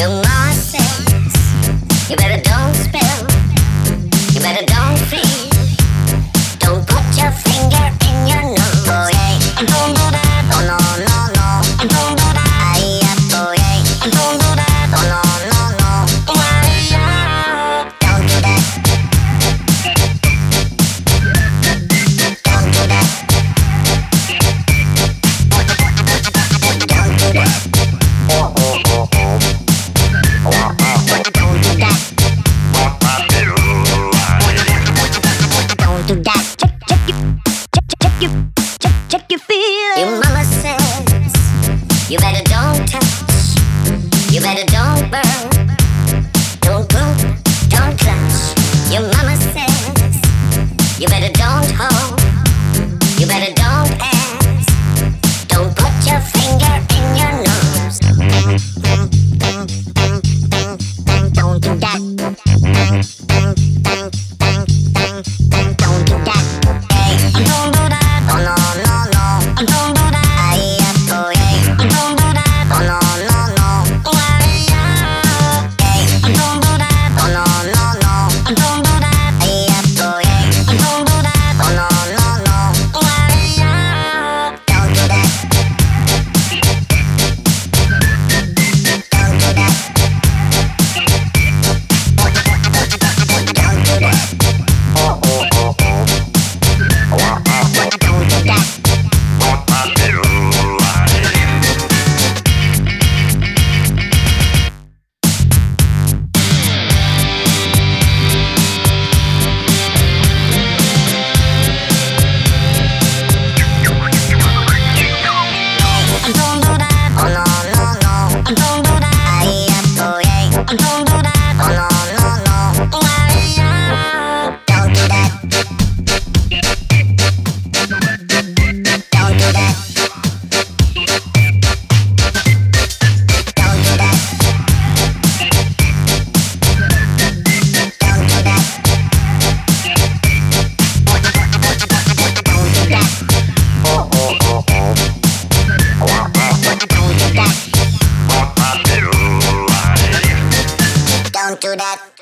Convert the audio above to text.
your nonsense. You better don't spend. to that. Check, check you, check, check you, check, check you feel. Your mama says you better don't touch. You better don't. Don't do that.